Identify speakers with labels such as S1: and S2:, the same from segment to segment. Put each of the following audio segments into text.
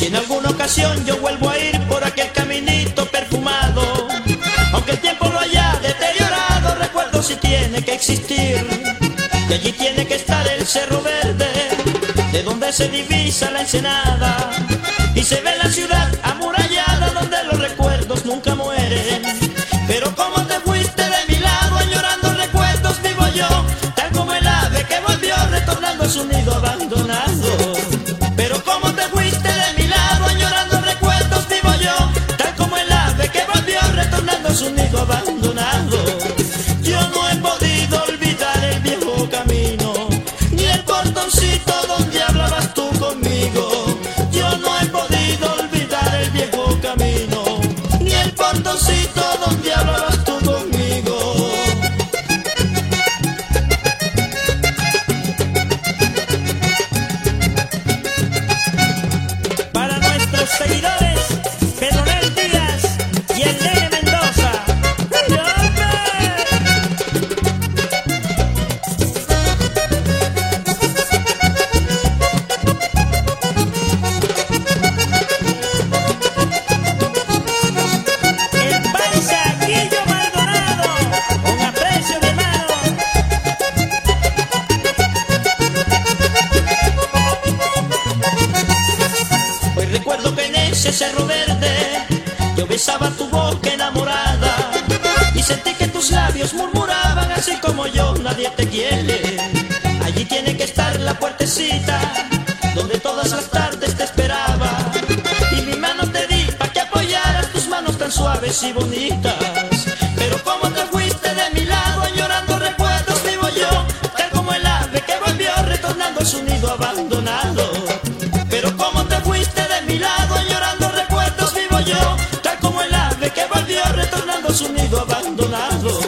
S1: Si en alguna ocasión yo vuelvo a ir por aquel caminito perfumado, aunque el tiempo lo haya deteriorado, recuerdo si tiene que existir. Y allí tiene que estar el cerro verde, de donde se divisa la ensenada, y se ve la ciudad amurallada donde los recuerdos nunca mueren. Pero como te fuiste de mi lado, añorando recuerdos vivo yo, tal como el ave que volvió retornando a su nido ese cerro verde yo besaba tu boca enamorada y sentí que tus labios murmuraban así como yo nadie te quiere. Allí tiene que estar la puertecita donde todas las tardes te esperaba y mi mano te di para que apoyaras tus manos tan suaves y bonitas. Pero como te fuiste de mi lado llorando recuerdos vivo yo tal como el ave que volvió retornando a su nido abandonado. Pero como te fuiste de mi lado yo, tal como el ave que volvió retornando a su nido abandonado.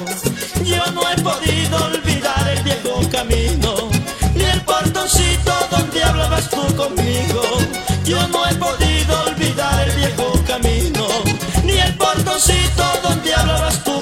S1: Yo no he podido olvidar el viejo camino, ni el portoncito donde hablabas tú conmigo. Yo no he podido olvidar el viejo camino, ni el portoncito donde hablabas tú